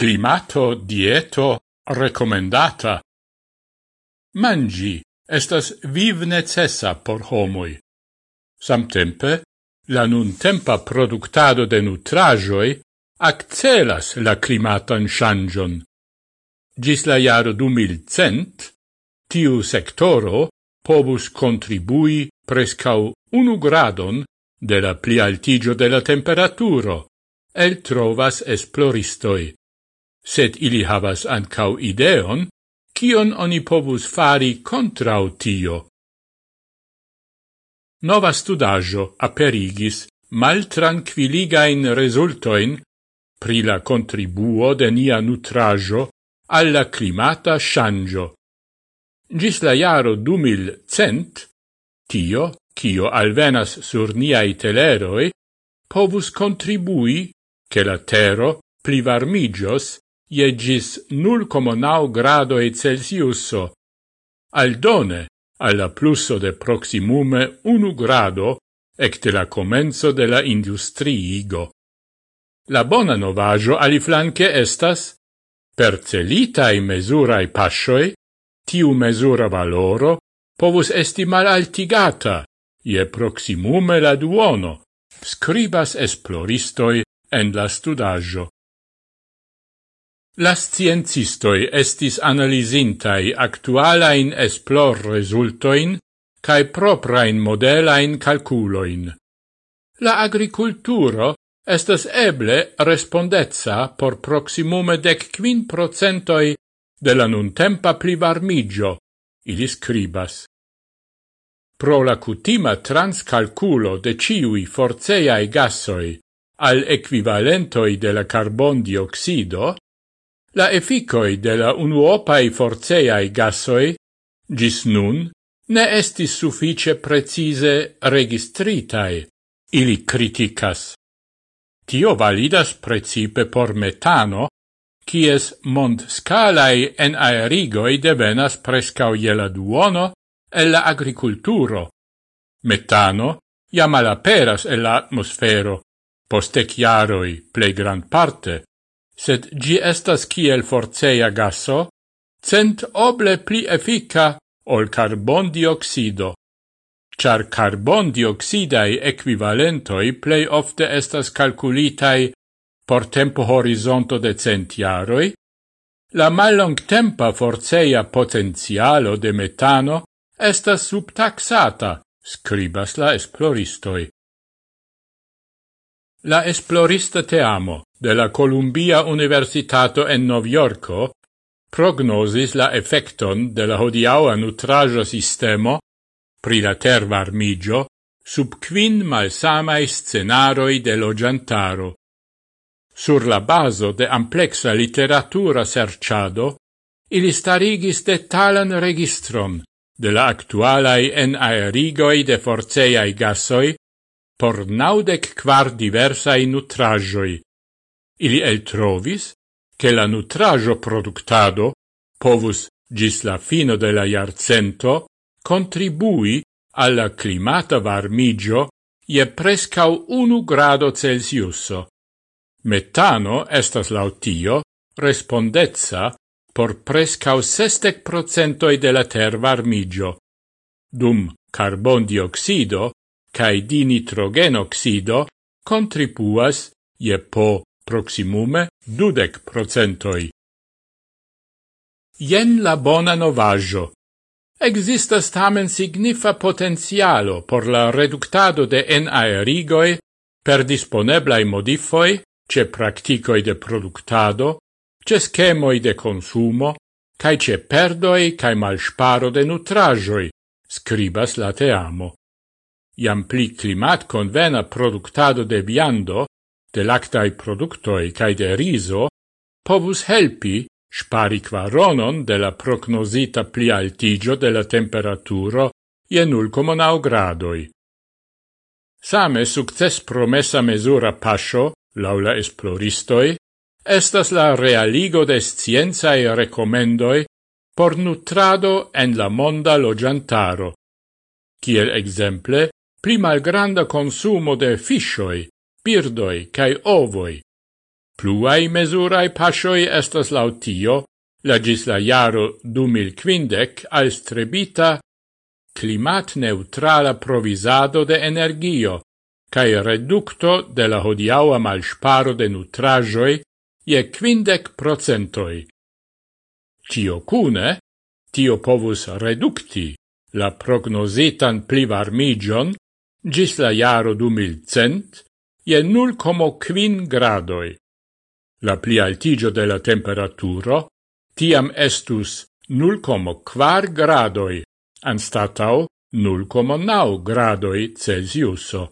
climato dieto recomendata. Mangi estas viv necessa por homoi. Samtempe, la nun tempa productado de nutrajoi accelas la climatan changion. Gis la jaro du mil cent, tiu sectoro povus contribui prescau unu gradon de la plialtigio de la temperaturo, el trovas esploristoi sed ili havas ancau ideon, kion oni povus fari contrau tio. Nova studaggio aperigis maltranquiligain resultoin pri la contribuo de nia nutrajo alla climata shangio. Gis la jaro du mil cent, tio, cio alvenas sur niai teleroi, povus contribui che la tero plivarmigios je gis 0,9 gradoi Celsiuso, aldone alla plusso de proximume 1 grado ecte la comenzo de la industriigo. La bona novajo aliflanque estas, per celitai mesurai pascioi, tiu mesura valoro povus esti malaltigata, je proximume la duono, scribas esploristoi en la studaggio. La sciencistoi estis analisintai actualain esplor resultoin cae proprain modelain calculoin. La agriculturo estas eble respondezza por proximume dec quin procentoi de la nuntempa plivarmigio, ili scribas. Pro la cutima transcalculo de ciui forceiai gassoi al equivalentoi de la carbon dioxido, La efficoi de la unuopai forceai gassoi, gis nun, ne estis suffice precise registritai, ili criticas. Tio validas precipe por metano, cies mond scalai en aerigoi devenas prescau la duono e la agriculturo. Metano jam malaperas el la atmosfero, poste chiaroi plei gran parte sed gi estas kiel forceia gaso, cent oble pli efika ol carbon dioxido. Char carbon dioxidai equivalentoi plei ofte estas calculitai por tempo horizonto de cent iaroi, la malong tempa forceia potenzialo de metano estas subtaxata, scribas la esploristoi. La esplorista te amo de la Columbia Universitato en Novjorko prognosis la effecton de la hodiaua nutrajo sistemo pri la tervarmigio sub quin malsamai scenaroi de lo giantaro. Sur la baso de amplexa literatura serciado, ili starigis detalan registron de la actualai en aerigoi de forceai gasoi por naudec quar diversai nutrajoi, Ili eltrovis che la nutrajo productado povus gis la fino de la iarcento contribui alla climata varmigio je prescau unu grado Celsiuso. Metano estas lautio respondezza por prescau sestec procentoi de la ter varmigio, dum carbon dioxido cae dinitrogenoxido contribuas je po proximume dudec procentoi. Jen la bona novaggio. Existas tamen signifa potenzialo por la reductado de enaerigoi per disponeblai modifoi ce practicoi de productado, ce schemoi de consumo, cae ce perdoi cae malsparo de nutrajoi, scribas la teamo. Iam pli climat convena productado de viando de lactai productoi cae de riso povus helpi spari quaronon de la prognosita pli altigio de la temperaturo je 0,9 gradoi. Same succes promessa mesura pascio, laula esploristoi, estas la realigo de scienzae recomendoi por nutrado en la monda logiantaro, kiel exemple pli malgranda consumo de fishoi, birdoi cae ovoi. Pluai mesurai pasioi estas lautio, la gis la jaro 2050 alstrebita climat neutrala provisado de energio cae reducto de la hodiaua malsparo de nutrajoi je quindec procentoi. Cio cune, tio povus reducti la prognositan plivarmigion gis la jaro 2100 je 0,5 gradoi. La pli altigio de la temperaturo tiam estus 0,4 gradoi, anstatau 0,9 gradoi Celsiuso.